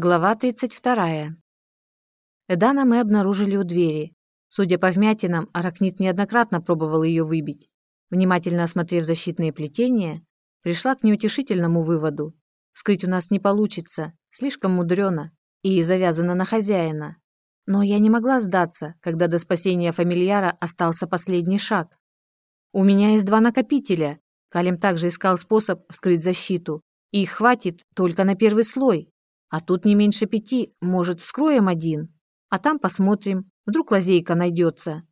Глава 32. Эдана мы обнаружили у двери. Судя по вмятинам, аракнит неоднократно пробовал ее выбить. Внимательно осмотрев защитные плетения, пришла к неутешительному выводу. Вскрыть у нас не получится, слишком мудрено и завязано на хозяина. Но я не могла сдаться, когда до спасения фамильяра остался последний шаг. У меня есть два накопителя. Калим также искал способ вскрыть защиту. И их хватит только на первый слой. А тут не меньше пяти, может, вскроем один, а там посмотрим, вдруг лазейка найдется.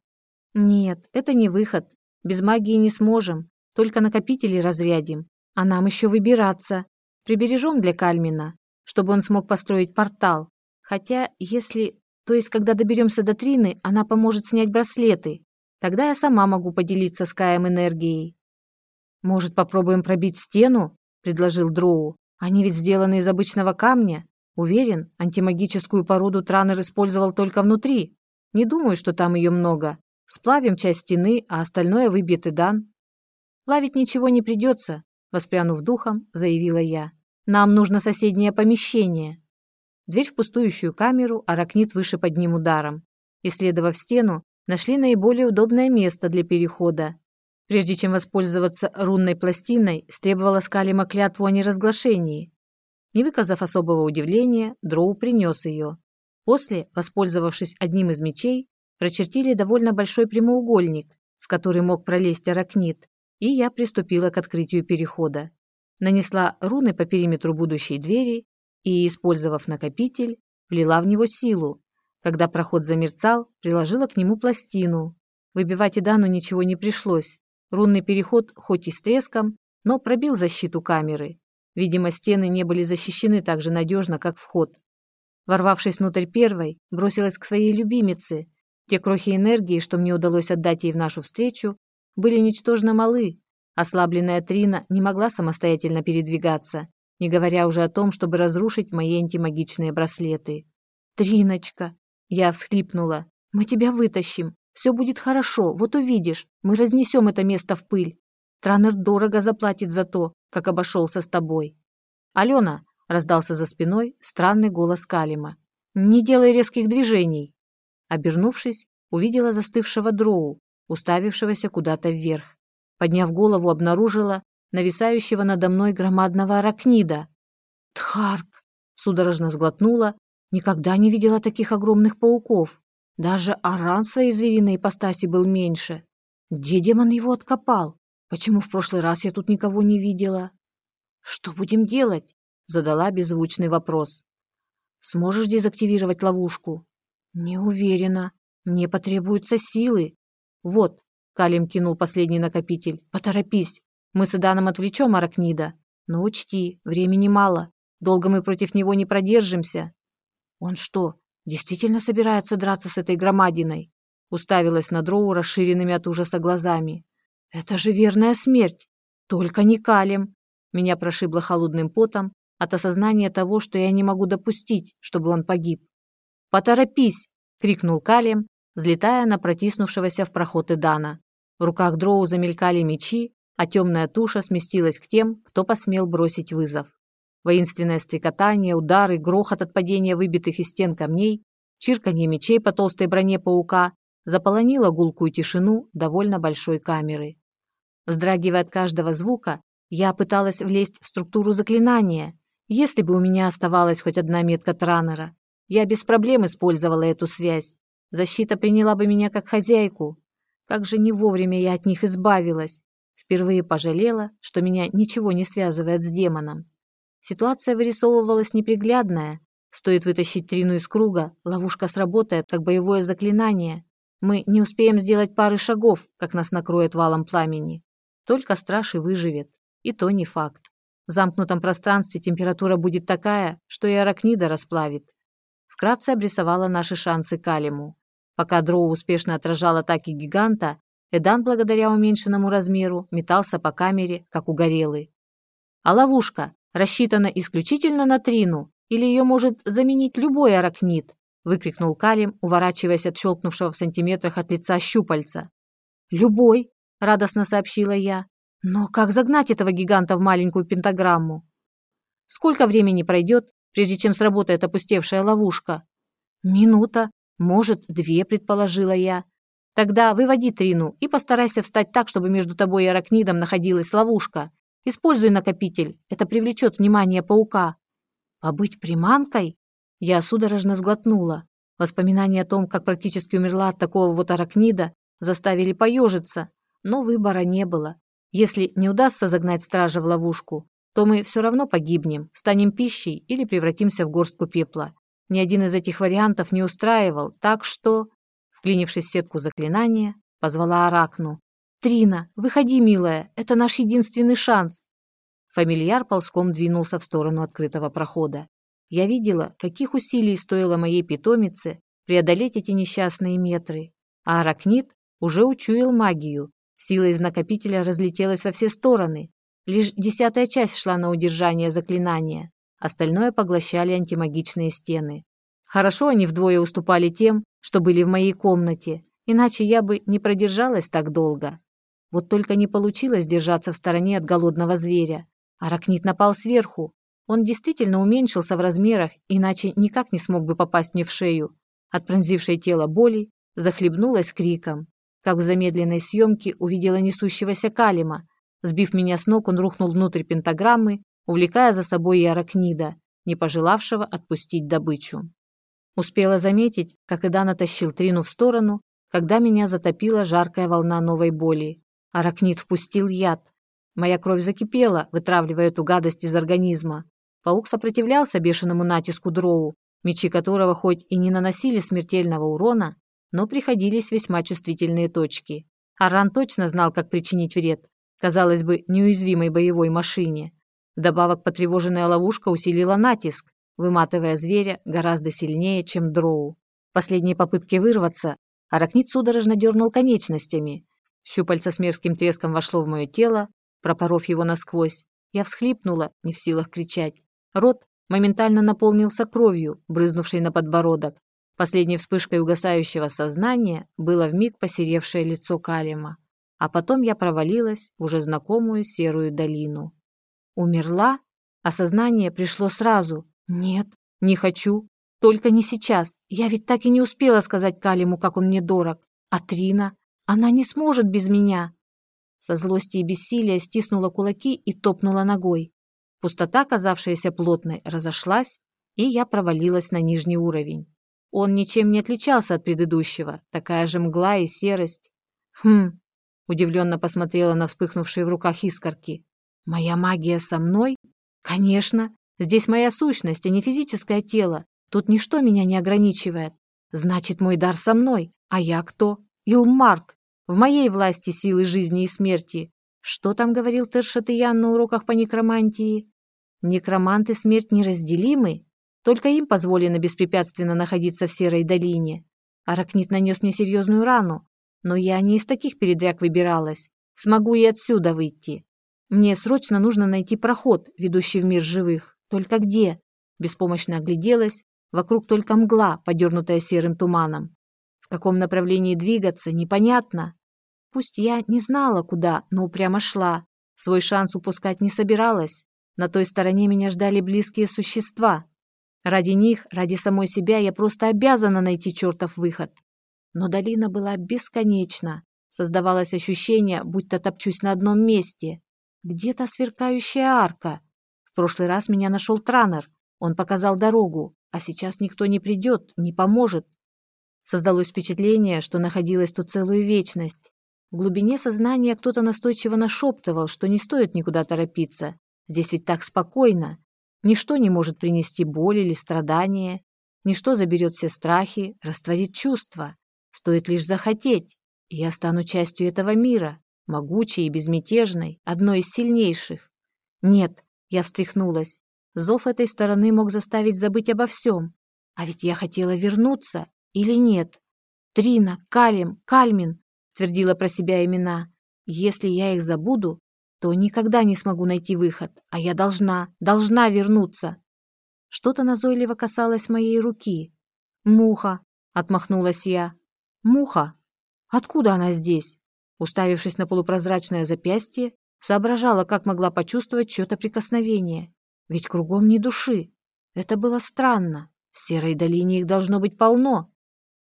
Нет, это не выход. Без магии не сможем, только накопители разрядим. А нам еще выбираться. Прибережем для Кальмина, чтобы он смог построить портал. Хотя, если... То есть, когда доберемся до Трины, она поможет снять браслеты. Тогда я сама могу поделиться с Каем энергией. «Может, попробуем пробить стену?» – предложил Дроу. Они ведь сделаны из обычного камня. Уверен, антимагическую породу Транер использовал только внутри. Не думаю, что там ее много. Сплавим часть стены, а остальное выбьет и дан. Плавить ничего не придется, воспрянув духом, заявила я. Нам нужно соседнее помещение. Дверь в пустующую камеру аракнит выше под ним ударом. Исследовав стену, нашли наиболее удобное место для перехода. Прежде чем воспользоваться рунной пластиной, стребовала Скалима клятву о неразглашении. Не выказав особого удивления, Дроу принес ее. После, воспользовавшись одним из мечей, прочертили довольно большой прямоугольник, в который мог пролезть аракнит, и я приступила к открытию перехода. Нанесла руны по периметру будущей двери и, использовав накопитель, влила в него силу. Когда проход замерцал, приложила к нему пластину. Выбивать Идану ничего не пришлось. Рунный переход, хоть и с треском, но пробил защиту камеры. Видимо, стены не были защищены так же надежно, как вход. Ворвавшись внутрь первой, бросилась к своей любимице. Те крохи энергии, что мне удалось отдать ей в нашу встречу, были ничтожно малы. Ослабленная Трина не могла самостоятельно передвигаться, не говоря уже о том, чтобы разрушить мои антимагичные браслеты. «Триночка!» Я всхлипнула. «Мы тебя вытащим. Все будет хорошо, вот увидишь. Мы разнесем это место в пыль. Транер дорого заплатит за то, как обошелся с тобой. Алена, раздался за спиной странный голос Калима. Не делай резких движений. Обернувшись, увидела застывшего дроу, уставившегося куда-то вверх. Подняв голову, обнаружила нависающего надо мной громадного аракнида. Тхарк! Судорожно сглотнула. Никогда не видела таких огромных пауков. Даже Аран своей звериной ипостаси был меньше. Где демон его откопал? Почему в прошлый раз я тут никого не видела? Что будем делать? Задала беззвучный вопрос. Сможешь дезактивировать ловушку? Не уверена. Мне потребуются силы. Вот, Калим кинул последний накопитель. Поторопись. Мы с Иданом отвлечем Аракнида. Но учти, времени мало. Долго мы против него не продержимся. Он что, действительно собирается драться с этой громадиной?» Уставилась на Дроу расширенными от ужаса глазами. «Это же верная смерть! Только не калем!» Меня прошибло холодным потом от осознания того, что я не могу допустить, чтобы он погиб. «Поторопись!» — крикнул Калем, взлетая на протиснувшегося в проход Идана. В руках Дроу замелькали мечи, а темная туша сместилась к тем, кто посмел бросить вызов. Воинственное стрекотание, удары, грохот от падения выбитых из стен камней, чирканье мечей по толстой броне паука заполонило гулкую тишину довольно большой камеры. Вздрагивая от каждого звука, я пыталась влезть в структуру заклинания. Если бы у меня оставалась хоть одна метка Транера, я без проблем использовала эту связь. Защита приняла бы меня как хозяйку. Как же не вовремя я от них избавилась. Впервые пожалела, что меня ничего не связывает с демоном. Ситуация вырисовывалась неприглядная. Стоит вытащить Трину из круга, ловушка сработает, как боевое заклинание. Мы не успеем сделать пары шагов, как нас накроет валом пламени. Только страж и выживет. И то не факт. В замкнутом пространстве температура будет такая, что и аракнида расплавит. Вкратце обрисовала наши шансы Калиму. Пока Дроу успешно отражал атаки гиганта, Эдан, благодаря уменьшенному размеру, метался по камере, как угорелый. А ловушка? рассчитана исключительно на Трину, или ее может заменить любой аракнит?» – выкрикнул Калим, уворачиваясь от щелкнувшего в сантиметрах от лица щупальца. «Любой!» – радостно сообщила я. «Но как загнать этого гиганта в маленькую пентаграмму?» «Сколько времени пройдет, прежде чем сработает опустевшая ловушка. Минута, может, две, предположила я. Тогда выводи Трину и постарайся встать так, чтобы между тобой и аракнидом находилась ловушка. Используй накопитель, это привлечет внимание паука. Побыть приманкой? Я судорожно сглотнула. Воспоминания о том, как практически умерла от такого вот аракнида, заставили поежиться, но выбора не было. Если не удастся загнать стража в ловушку, то мы все равно погибнем, станем пищей или превратимся в горстку пепла. Ни один из этих вариантов не устраивал, так что, вклинившись в сетку заклинания, позвала Аракну. «Трина, выходи, милая, это наш единственный шанс!» Фамильяр ползком двинулся в сторону открытого прохода. Я видела, каких усилий стоило моей питомице преодолеть эти несчастные метры. А аракнит уже учуял магию. Сила из накопителя разлетелась во все стороны. Лишь десятая часть шла на удержание заклинания. Остальное поглощали антимагичные стены. Хорошо они вдвое уступали тем, что были в моей комнате, иначе я бы не продержалась так долго. Вот только не получилось держаться в стороне от голодного зверя. Аракнит напал сверху, он действительно уменьшился в размерах, иначе никак не смог бы попасть мне в шею. От пронзившей тело боли захлебнулась криком. Как в замедленной съемке увидела несущегося Калима. Сбив меня с ног, он рухнул внутрь пентаграммы, увлекая за собой и аракнида, не пожелавшего отпустить добычу. Успела заметить, как Идан тащил Трину в сторону, когда меня затопила жаркая волна новой боли. Аракнид впустил яд. Моя кровь закипела, вытравливая эту гадость из организма. Паук сопротивлялся бешеному натиску дроу, мечи которого хоть и не наносили смертельного урона, но приходились весьма чувствительные точки. Аран точно знал, как причинить вред, казалось бы, неуязвимой боевой машине. Вдобавок потревоженная ловушка усилила натиск, выматывая зверя гораздо сильнее, чем дроу. Последние попытки вырваться, аракнит судорожно дернул конечностями. Щупальце с мерзким треском вошло в мое тело, пропоров его насквозь. Я всхлипнула, не в силах кричать. Рот моментально наполнился кровью, брызнувшей на подбородок. Последней вспышкой угасающего сознания было вмиг посеревшее лицо Калима. А потом я провалилась в уже знакомую серую долину. Умерла? Осознание пришло сразу. Нет, не хочу. Только не сейчас. Я ведь так и не успела сказать Калиму, как он мне дорог. А Трина? Она не сможет без меня. Со злости и бессилия стиснула кулаки и топнула ногой. Пустота, казавшаяся плотной, разошлась, и я провалилась на нижний уровень. Он ничем не отличался от предыдущего, такая же мгла и серость. Хм, удивленно посмотрела на вспыхнувшие в руках искорки. Моя магия со мной? Конечно, здесь моя сущность, а не физическое тело. Тут ничто меня не ограничивает. Значит, мой дар со мной. А я кто? Илмарк. В моей власти силы жизни и смерти. Что там говорил Тершатыян на уроках по некромантии? Некроманты смерть неразделимы, только им позволено беспрепятственно находиться в Серой долине. Аракнит нанес мне серьезную рану, но я не из таких передряг выбиралась. Смогу и отсюда выйти. Мне срочно нужно найти проход, ведущий в мир живых. Только где? Беспомощно огляделась. Вокруг только мгла, подернутая серым туманом. В каком направлении двигаться, непонятно. Пусть я не знала, куда, но упрямо шла. Свой шанс упускать не собиралась. На той стороне меня ждали близкие существа. Ради них, ради самой себя я просто обязана найти чертов выход. Но долина была бесконечна. Создавалось ощущение, будто топчусь на одном месте. Где-то сверкающая арка. В прошлый раз меня нашел Транер. Он показал дорогу, а сейчас никто не придет, не поможет. Создалось впечатление, что находилась тут целую вечность. В глубине сознания кто-то настойчиво нашептывал, что не стоит никуда торопиться. Здесь ведь так спокойно. Ничто не может принести боль или страдания. Ничто заберет все страхи, растворит чувства. Стоит лишь захотеть, и я стану частью этого мира, могучей и безмятежной, одной из сильнейших. Нет, я встряхнулась. Зов этой стороны мог заставить забыть обо всем. А ведь я хотела вернуться, или нет? Трина, Калим, Кальмин, твердила про себя имена. Если я их забуду, то никогда не смогу найти выход, а я должна, должна вернуться. Что-то назойливо касалось моей руки. «Муха!» — отмахнулась я. «Муха! Откуда она здесь?» Уставившись на полупрозрачное запястье, соображала, как могла почувствовать чье-то прикосновение. Ведь кругом ни души. Это было странно. В Серой долине их должно быть полно.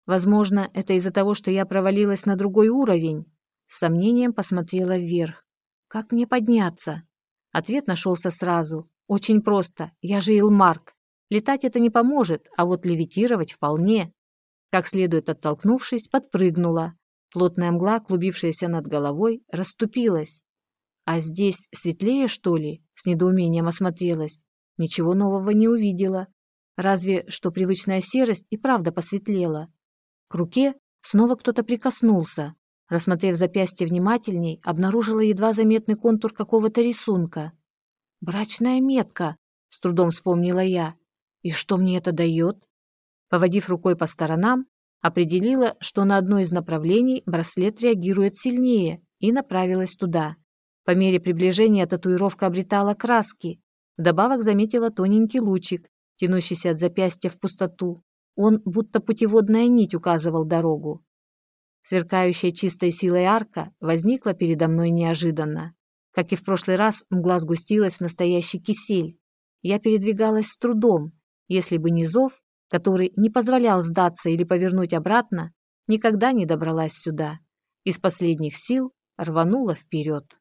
Возможно, это из-за того, что я провалилась на другой уровень. С сомнением посмотрела вверх. Как мне подняться? Ответ нашелся сразу. Очень просто. Я же Илмарк. Летать это не поможет, а вот левитировать вполне. Как следует оттолкнувшись, подпрыгнула. Плотная мгла, клубившаяся над головой, расступилась. А здесь светлее, что ли? С недоумением осмотрелась. Ничего нового не увидела. Разве что привычная серость и правда посветлела. К руке снова кто-то прикоснулся. Рассмотрев запястье внимательней, обнаружила едва заметный контур какого-то рисунка. «Брачная метка», — с трудом вспомнила я. «И что мне это дает?» Поводив рукой по сторонам, определила, что на одно из направлений браслет реагирует сильнее, и направилась туда. По мере приближения татуировка обретала краски. Вдобавок заметила тоненький лучик, тянущийся от запястья в пустоту. Он, будто путеводная нить, указывал дорогу. Сверкающая чистой силой арка возникла передо мной неожиданно. Как и в прошлый раз, мгла сгустилась в настоящий кисель. Я передвигалась с трудом. Если бы не зов, который не позволял сдаться или повернуть обратно, никогда не добралась сюда. Из последних сил рванула вперед.